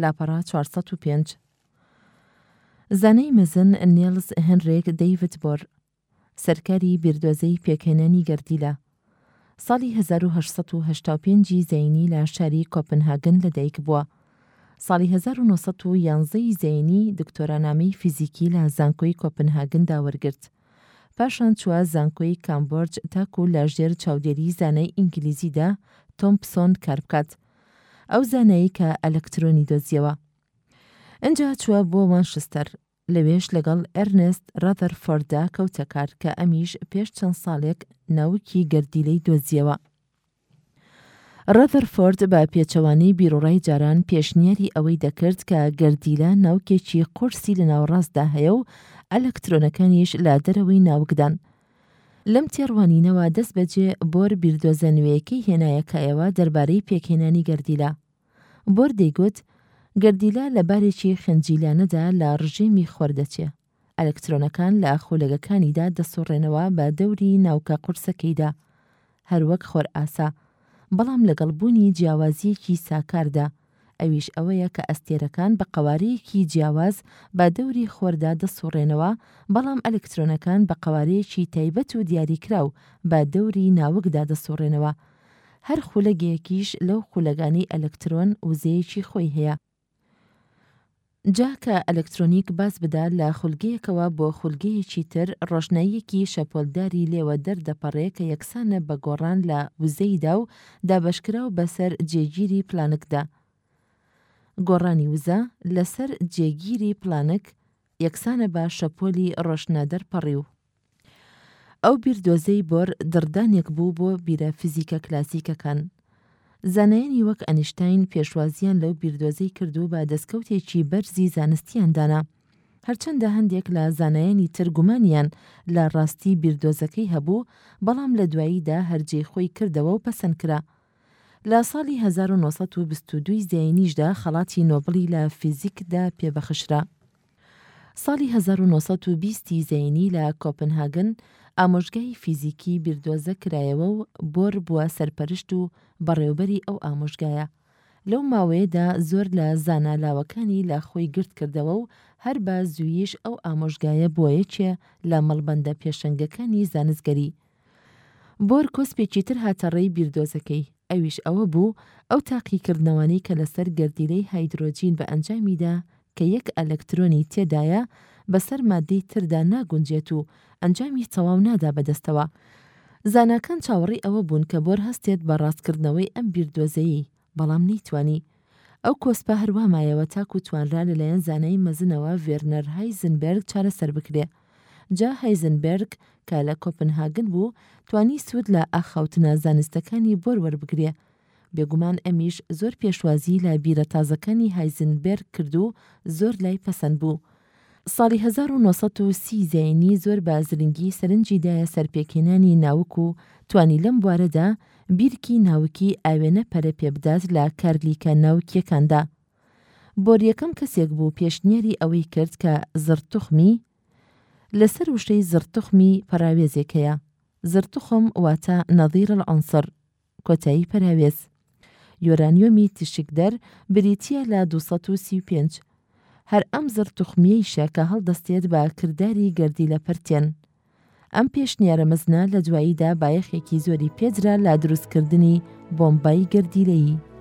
لاپەڕە چوار سەد و پێنج. زانای مەزن نیلز هنریک دەیڤد بۆر، سەرکاری بیردۆزەی پێکهێنانی گەردیلە، ساڵی هەزار و هەشت سەد و هەشتا و پێنج ی زەینی لە شاری کۆپنهاگن لەدایکبووە، ساڵی هەزار و نۆ سەد و یازدە ی زەینی دکتۆرانامەی فیزیکی لە زانکۆی کۆپنهاگندا وەرگرت، پاشان چووە زانکۆی کامبۆرج تاکو لەژێر چاودێری زانای ئینگلیزیدا تۆمپسۆن کاربکات. ئەو زانایی کە ئەلەکترۆنی دۆزیەوە. ئنجا چوە بۆ مانشستەر، لەوێش لەگەڵ ئێرنست ڕەذەرفۆرددا کەوتە کار کە ئەمیش پێش چەند ساڵێک ناوکی گەردیلەی دۆزیەوە. ڕەذەرفۆرد بە پێچەوانەی بیروڕای جاران پێشنیاری ئەوەی دەکرد کە گەردیلە ناوکێکی قورسی لە ناوەڕاستدا هەیە و ئەلەکترۆنەکانیش لە دەرەوەی ناوکدان، لەم تێڕوانینەوە دەست بەجێ بۆر بیردۆزە نوێیەکەی هێنایە کایەوە دەربارەی پێکهێنانی گەردیلە. بۆر دەیگوت، گەردیلە لە بارێکی خنجیلانەدا لە ڕژێمی خۆر دەچێ. ئەلکترۆنەکان لە خولەگەکانیدا دەسوڕێنەوە بە دەوری ناوکە قورسەکەیدا. هەروەک خۆرئاسا، بەڵام لەگەڵ بوونی جیاوازییەکی ساکاردا، ئەویش ئەوەیە کە ئەستێرەکان بە قەوارەیەکی جیاواز بە دەوری خۆردا دەسوڕێنەوە، بەڵام ئەلکترۆنەکان بە قەوارەیەکی تایبەت و دیاریکراو بە دەوری ناوکدا دەسوڕێنەوە. هەر خولەگێکیش لەو خولەگانەی ئەلکترۆن وزەیەکی خۆی هەیە. جا کە ئەلەکترۆنیک باز بدا لە خولگەیەکەوە بۆ خولگەیەکی تر ڕۆشناییەکی شەپۆلداری لێوە دەردەپەڕێ کە یەکسانە بە گۆڕان لە وزەیدا و دابەشکراو بەسەر جێگیری پلانکدا گۆڕانی وزە لەسەر جێگیری پلانک یەکسانە بە شەپۆلی ڕۆشنادەرپەڕیو ئەو بیردۆزەی بۆر دڕدانێک بوو بۆ بیرە فیزیکە کلاسیکەکان. زانایانی وەک ئەنیشتاین پێشوازییان لەو بیردۆزەی کرد و بە دەستکەوتێکی بەرزی زانستییان دانا. هەرچەندە هەندێک لە زانایانی تر گومانیان لە ڕاستی بیردۆزەکەی هەبوو، بەڵام لە دواییدا هەر جێی خۆی کردەوە و پەسەند کرا. لە ساڵی هەزار و نۆ سەد و بیست و دوو ی زایینیشدا خەڵاتی نۆبڵی لە فیزیکدا پێبەخشرا. ساڵی هەزار و نۆ سەد و بیست ی زەینی لە کۆپنهاگن ئامۆژگای فیزیکی بیردۆزە کرایەوە و بۆر بووە سەرپەرشت و بەڕێوبەری ئەو ئامۆژگایە. لەو ماوەیەدا زۆر لە زانا لاوەکانی لە خۆی گرد کردەوە و هەر بە زووییش ئەو ئامۆژگایە بووە یەکێ لە مەڵبەندە پێشەنگەکانی زانستگەریی بۆر کۆسپێکی تر هاتە ڕێی بیردۆزەکەی، ئەویش ئەوە بوو ئەو تاقیکردنەوانەی کە لەسەر گەردیلەی هایدرۆجین بە ئەنجامی دا کە یەک ئەلەکترۆنی تێدایە بەسەر ماددەی تردا ناگونجێت و ئەنجامی تەواو نادا بەدەستەوە زاناکان چاوەڕێی ئەوە بوون کە بۆر هەستێت بە ڕاستکردنەوەی ئەم بیردۆزەیەی بەڵام نەیتوانی. ئەو کۆسپە هەر وا مایەوە تاکوو توانرا لە لایەن زانای مەزنەوە ڤێرنەر هایزنبێرگ چارەسەر بکرێ. جا هایزنبێرگ کە لە کۆپنهاگن بوو، توانی سوود لە ئاخاوتنە زانستەکانی بۆر وەربگرێ. بێگومان ئەمیش زۆر پێشوازیی لە بیرە تازەکانی هایزنبێرگ کرد و زۆر لای پەسەند بوو. ساڵی هەزار و نۆ سەد و سی زەینی زۆر بە زرنگی سەرنجی دایە سەر پێکهێنانی ناوک و توانی لەم بوارەدا بیرکی ناوکی ئاوێنە پەرە پێ بدات لە کارلیکە ناوکییەکاندا. بۆر یەکەم کەسێک بوو پێشنیاری ئەوەی کرد کە زڕتوخمی، لە سەر وشەی زڕتوخمی پەڕاوێزێک هەیە، زڕتوخم واتە نەظیر العنصر، کۆتایی پەراوێز یۆرانیۆمی تیشکدەر بریتییە لە دوو سەد و سی و پێنج. هەر ئەم زڕ توخمییەیشە کە هەڵدەستێت بە کرداری گەردیلە پەرتێن. ئەم پێشنیارە مەزنە لە دواییدا بایەخێکی زۆری پێدرا لە دروستکردنی بۆمبای گەردیلەیی.